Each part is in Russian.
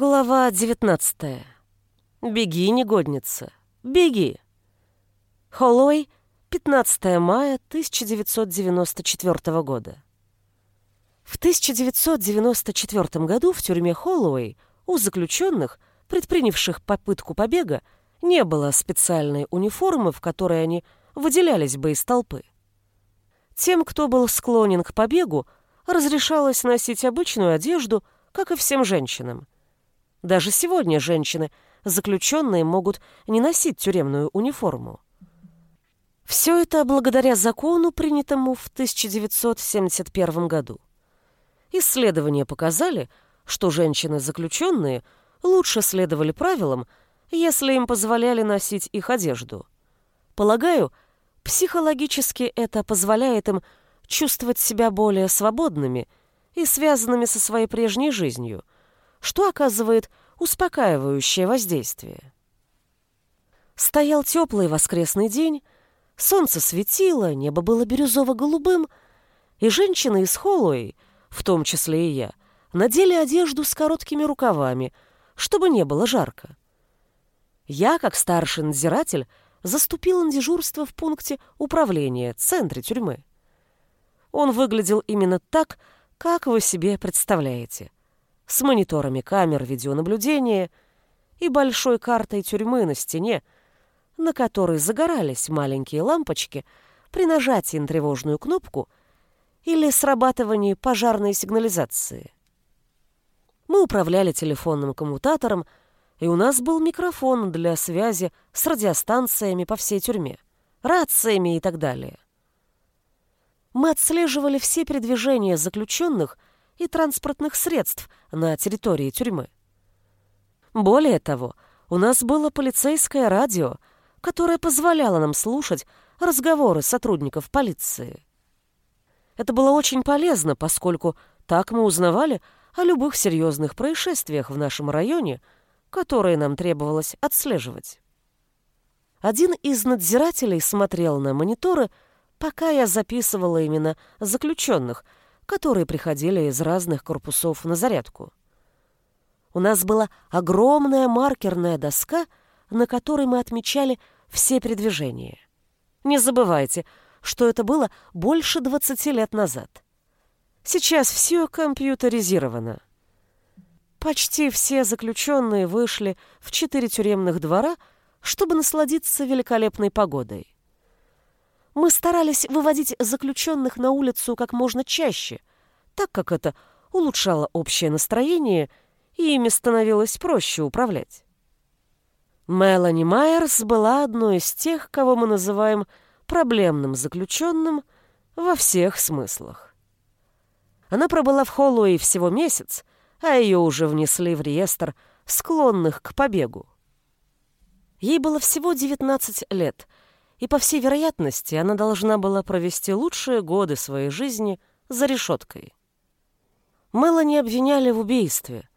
Глава 19. Беги, негодница, беги. Холлоуэй, 15 мая 1994 года. В 1994 году в тюрьме Холлоуэй у заключенных, предпринявших попытку побега, не было специальной униформы, в которой они выделялись бы из толпы. Тем, кто был склонен к побегу, разрешалось носить обычную одежду, как и всем женщинам. Даже сегодня женщины, заключенные, могут не носить тюремную униформу. Все это благодаря закону, принятому в 1971 году. Исследования показали, что женщины-заключенные лучше следовали правилам, если им позволяли носить их одежду. Полагаю, психологически это позволяет им чувствовать себя более свободными и связанными со своей прежней жизнью – что оказывает успокаивающее воздействие. Стоял теплый воскресный день, солнце светило, небо было бирюзово-голубым, и женщины из Холлоуэй, в том числе и я, надели одежду с короткими рукавами, чтобы не было жарко. Я, как старший надзиратель, заступила на дежурство в пункте управления, центре тюрьмы. Он выглядел именно так, как вы себе представляете с мониторами камер видеонаблюдения и большой картой тюрьмы на стене, на которой загорались маленькие лампочки при нажатии на тревожную кнопку или срабатывании пожарной сигнализации. Мы управляли телефонным коммутатором, и у нас был микрофон для связи с радиостанциями по всей тюрьме, рациями и так далее. Мы отслеживали все передвижения заключенных – и транспортных средств на территории тюрьмы. Более того, у нас было полицейское радио, которое позволяло нам слушать разговоры сотрудников полиции. Это было очень полезно, поскольку так мы узнавали о любых серьезных происшествиях в нашем районе, которые нам требовалось отслеживать. Один из надзирателей смотрел на мониторы, пока я записывала именно заключенных – которые приходили из разных корпусов на зарядку. У нас была огромная маркерная доска, на которой мы отмечали все передвижения. Не забывайте, что это было больше 20 лет назад. Сейчас все компьютеризировано. Почти все заключенные вышли в четыре тюремных двора, чтобы насладиться великолепной погодой. Мы старались выводить заключенных на улицу как можно чаще, так как это улучшало общее настроение и ими становилось проще управлять. Мелани Майерс была одной из тех, кого мы называем проблемным заключенным во всех смыслах. Она пробыла в Холлоуэй всего месяц, а ее уже внесли в реестр склонных к побегу. Ей было всего 19 лет — и, по всей вероятности, она должна была провести лучшие годы своей жизни за решеткой. Мелани обвиняли в убийстве.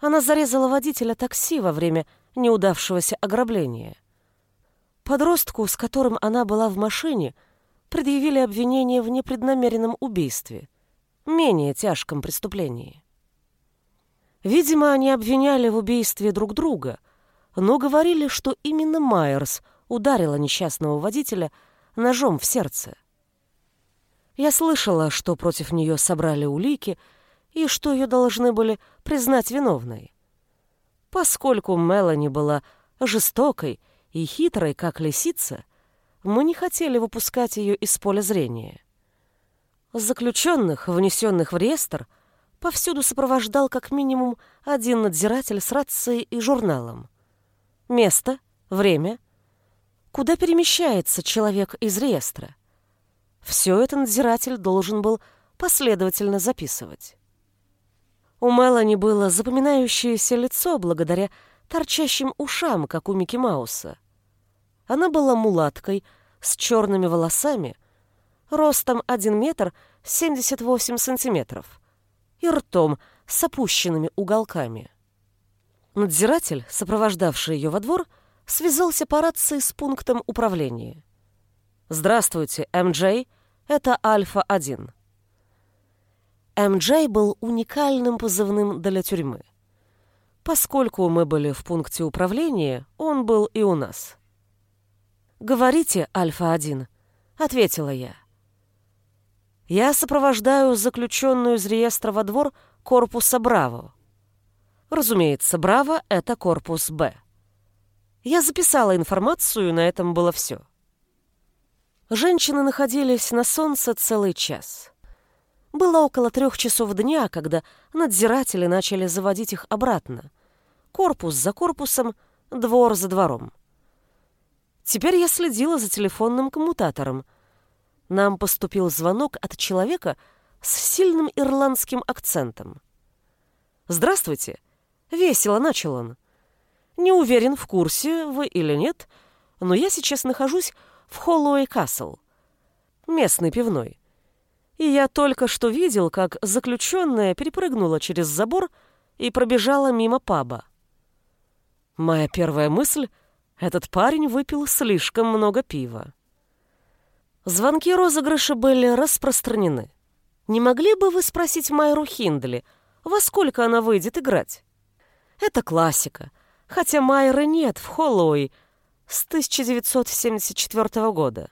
Она зарезала водителя такси во время неудавшегося ограбления. Подростку, с которым она была в машине, предъявили обвинение в непреднамеренном убийстве, менее тяжком преступлении. Видимо, они обвиняли в убийстве друг друга, но говорили, что именно Майерс – ударила несчастного водителя ножом в сердце. Я слышала, что против нее собрали улики и что ее должны были признать виновной. Поскольку Мелани была жестокой и хитрой, как лисица, мы не хотели выпускать ее из поля зрения. Заключенных, внесенных в реестр, повсюду сопровождал как минимум один надзиратель с рацией и журналом. Место, время, куда перемещается человек из реестра. Все это надзиратель должен был последовательно записывать. У Мелани было запоминающееся лицо благодаря торчащим ушам, как у Микки Мауса. Она была мулаткой с черными волосами, ростом 1 метр 78 сантиметров и ртом с опущенными уголками. Надзиратель, сопровождавший ее во двор, — связался по рации с пунктом управления. «Здравствуйте, МД, это Альфа-1». МД был уникальным позывным для тюрьмы. Поскольку мы были в пункте управления, он был и у нас. «Говорите, Альфа-1», — ответила я. «Я сопровождаю заключенную из реестра во двор корпуса «Браво». Разумеется, «Браво» — это корпус «Б». Я записала информацию, и на этом было все. Женщины находились на солнце целый час. Было около трех часов дня, когда надзиратели начали заводить их обратно. Корпус за корпусом, двор за двором. Теперь я следила за телефонным коммутатором. Нам поступил звонок от человека с сильным ирландским акцентом. «Здравствуйте!» — весело начал он. «Не уверен, в курсе вы или нет, но я сейчас нахожусь в Холлоуэй Касл, местный пивной и я только что видел, как заключенная перепрыгнула через забор и пробежала мимо паба. Моя первая мысль — этот парень выпил слишком много пива. Звонки розыгрыша были распространены. Не могли бы вы спросить Майру Хиндли, во сколько она выйдет играть? Это классика, хотя Майры нет в Холлоуи с 1974 года.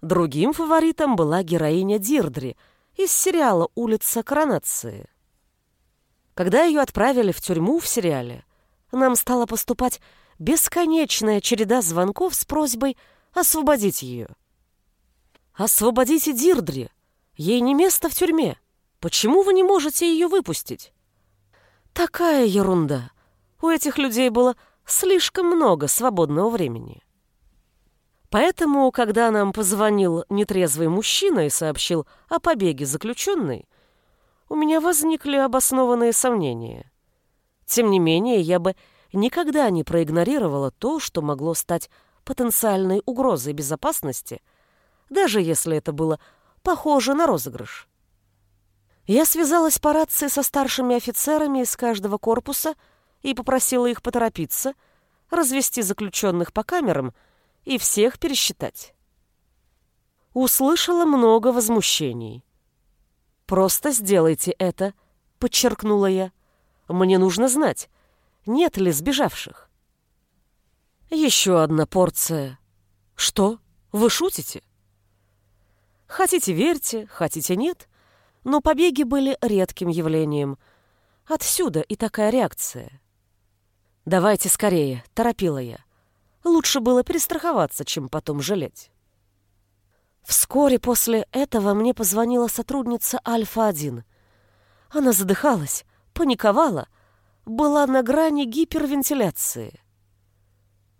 Другим фаворитом была героиня Дирдри из сериала «Улица коронации». Когда ее отправили в тюрьму в сериале, нам стала поступать бесконечная череда звонков с просьбой освободить ее. «Освободите Дирдри! Ей не место в тюрьме! Почему вы не можете ее выпустить?» Такая ерунда! У этих людей было слишком много свободного времени. Поэтому, когда нам позвонил нетрезвый мужчина и сообщил о побеге заключенной, у меня возникли обоснованные сомнения. Тем не менее, я бы никогда не проигнорировала то, что могло стать потенциальной угрозой безопасности, даже если это было похоже на розыгрыш. Я связалась по рации со старшими офицерами из каждого корпуса и попросила их поторопиться, развести заключенных по камерам — и всех пересчитать. Услышала много возмущений. «Просто сделайте это», — подчеркнула я. «Мне нужно знать, нет ли сбежавших». Еще одна порция. «Что? Вы шутите?» Хотите верьте, хотите нет, но побеги были редким явлением. Отсюда и такая реакция. «Давайте скорее», — торопила я. Лучше было перестраховаться, чем потом жалеть. Вскоре после этого мне позвонила сотрудница Альфа-1. Она задыхалась, паниковала, была на грани гипервентиляции.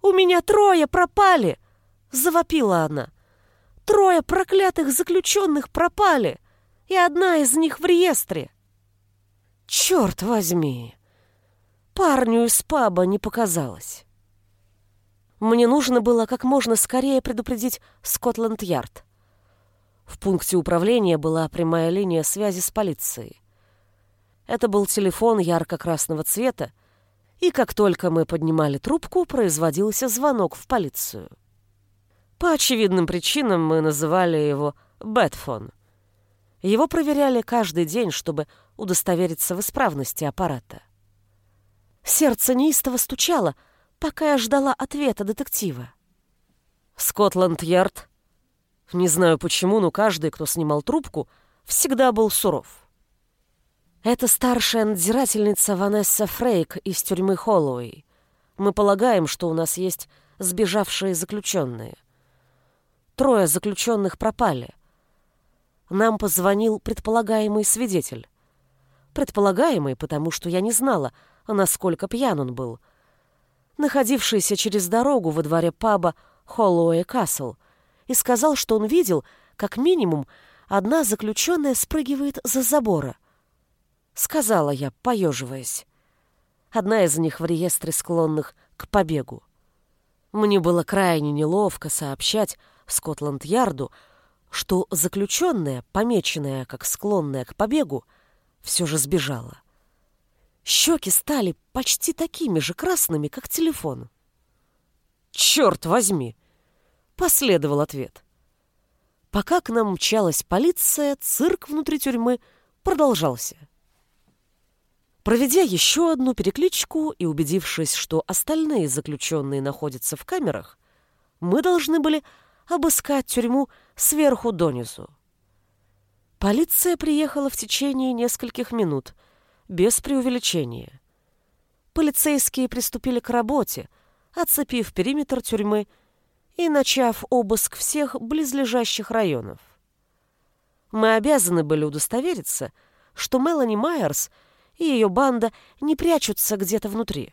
«У меня трое пропали!» — завопила она. «Трое проклятых заключенных пропали, и одна из них в реестре!» «Черт возьми!» Парню из паба не показалось. Мне нужно было как можно скорее предупредить Скотланд-Ярд. В пункте управления была прямая линия связи с полицией. Это был телефон ярко-красного цвета, и как только мы поднимали трубку, производился звонок в полицию. По очевидным причинам мы называли его «бэтфон». Его проверяли каждый день, чтобы удостовериться в исправности аппарата. Сердце неистово стучало — пока я ждала ответа детектива. Скотланд-Ярд. Не знаю почему, но каждый, кто снимал трубку, всегда был суров. Это старшая надзирательница Ванесса Фрейк из тюрьмы Холлоуэй. Мы полагаем, что у нас есть сбежавшие заключенные. Трое заключенных пропали. Нам позвонил предполагаемый свидетель. Предполагаемый, потому что я не знала, насколько пьян он был — находившийся через дорогу во дворе паба Холлоуэй Касл, и сказал, что он видел, как минимум, одна заключенная спрыгивает за забора. Сказала я, поеживаясь. Одна из них в реестре склонных к побегу. Мне было крайне неловко сообщать Скотланд-Ярду, что заключенная, помеченная как склонная к побегу, все же сбежала. Щеки стали почти такими же красными, как телефон. «Черт возьми!» — последовал ответ. Пока к нам мчалась полиция, цирк внутри тюрьмы продолжался. Проведя еще одну перекличку и убедившись, что остальные заключенные находятся в камерах, мы должны были обыскать тюрьму сверху донизу. Полиция приехала в течение нескольких минут, без преувеличения. Полицейские приступили к работе, оцепив периметр тюрьмы и начав обыск всех близлежащих районов. Мы обязаны были удостовериться, что Мелани Майерс и ее банда не прячутся где-то внутри.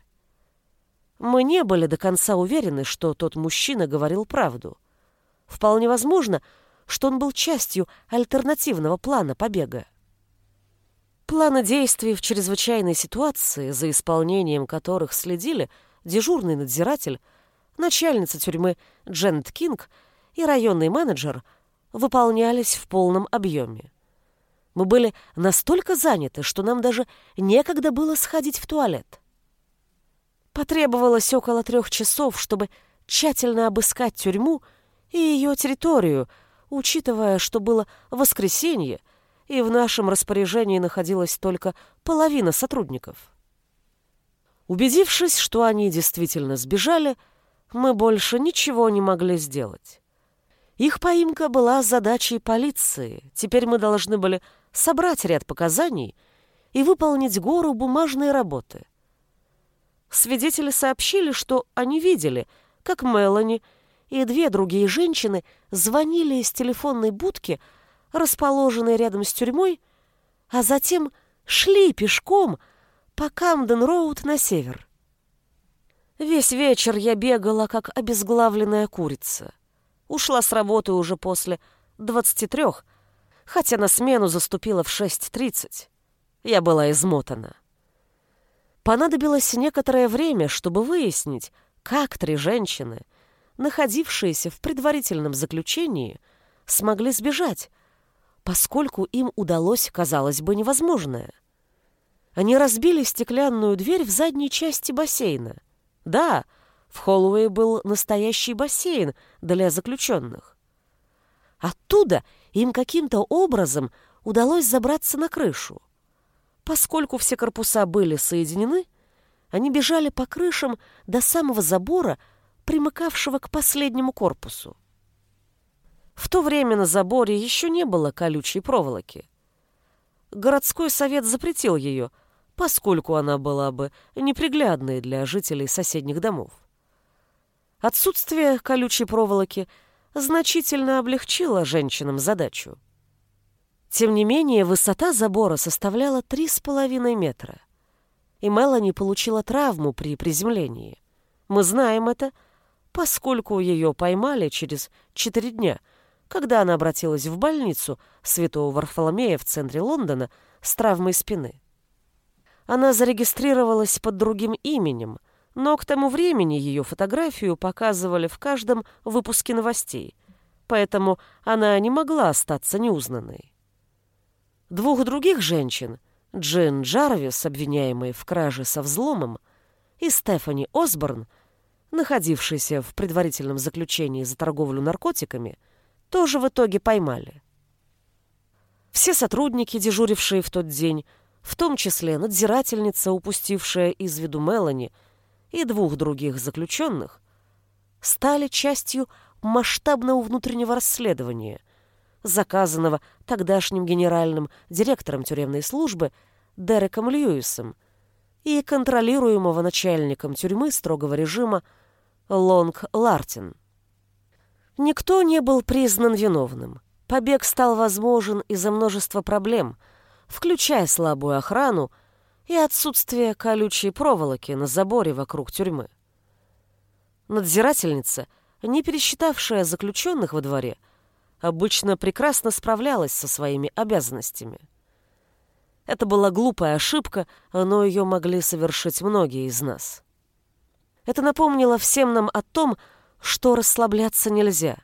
Мы не были до конца уверены, что тот мужчина говорил правду. Вполне возможно, что он был частью альтернативного плана побега. Планы действий в чрезвычайной ситуации, за исполнением которых следили дежурный надзиратель, начальница тюрьмы Дженнет Кинг и районный менеджер, выполнялись в полном объеме. Мы были настолько заняты, что нам даже некогда было сходить в туалет. Потребовалось около трех часов, чтобы тщательно обыскать тюрьму и ее территорию, учитывая, что было воскресенье, и в нашем распоряжении находилась только половина сотрудников. Убедившись, что они действительно сбежали, мы больше ничего не могли сделать. Их поимка была задачей полиции. Теперь мы должны были собрать ряд показаний и выполнить гору бумажной работы. Свидетели сообщили, что они видели, как Мелани и две другие женщины звонили из телефонной будки, расположенной рядом с тюрьмой, а затем шли пешком по Камден-Роуд на север. Весь вечер я бегала, как обезглавленная курица. Ушла с работы уже после двадцати трех, хотя на смену заступила в 6.30. Я была измотана. Понадобилось некоторое время, чтобы выяснить, как три женщины, находившиеся в предварительном заключении, смогли сбежать, поскольку им удалось, казалось бы, невозможное. Они разбили стеклянную дверь в задней части бассейна. Да, в Холлоуэй был настоящий бассейн для заключенных. Оттуда им каким-то образом удалось забраться на крышу. Поскольку все корпуса были соединены, они бежали по крышам до самого забора, примыкавшего к последнему корпусу. В то время на заборе еще не было колючей проволоки. Городской совет запретил ее, поскольку она была бы неприглядной для жителей соседних домов. Отсутствие колючей проволоки – значительно облегчило женщинам задачу. Тем не менее, высота забора составляла три с половиной метра. И Мелани получила травму при приземлении. Мы знаем это, поскольку ее поймали через четыре дня, когда она обратилась в больницу Святого Варфоломея в центре Лондона с травмой спины. Она зарегистрировалась под другим именем, но к тому времени ее фотографию показывали в каждом выпуске новостей, поэтому она не могла остаться неузнанной. Двух других женщин, Джин Джарвис, обвиняемой в краже со взломом, и Стефани Осборн, находившейся в предварительном заключении за торговлю наркотиками, тоже в итоге поймали. Все сотрудники, дежурившие в тот день, в том числе надзирательница, упустившая из виду Мелани – и двух других заключенных стали частью масштабного внутреннего расследования, заказанного тогдашним генеральным директором тюремной службы Дереком Льюисом и контролируемого начальником тюрьмы строгого режима Лонг Лартин. Никто не был признан виновным. Побег стал возможен из-за множества проблем, включая слабую охрану и отсутствие колючей проволоки на заборе вокруг тюрьмы. Надзирательница, не пересчитавшая заключенных во дворе, обычно прекрасно справлялась со своими обязанностями. Это была глупая ошибка, но ее могли совершить многие из нас. Это напомнило всем нам о том, что расслабляться нельзя.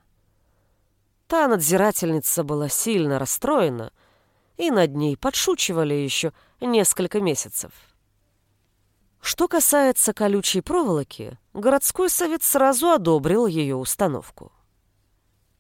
Та надзирательница была сильно расстроена, и над ней подшучивали еще несколько месяцев. Что касается колючей проволоки, городской совет сразу одобрил ее установку.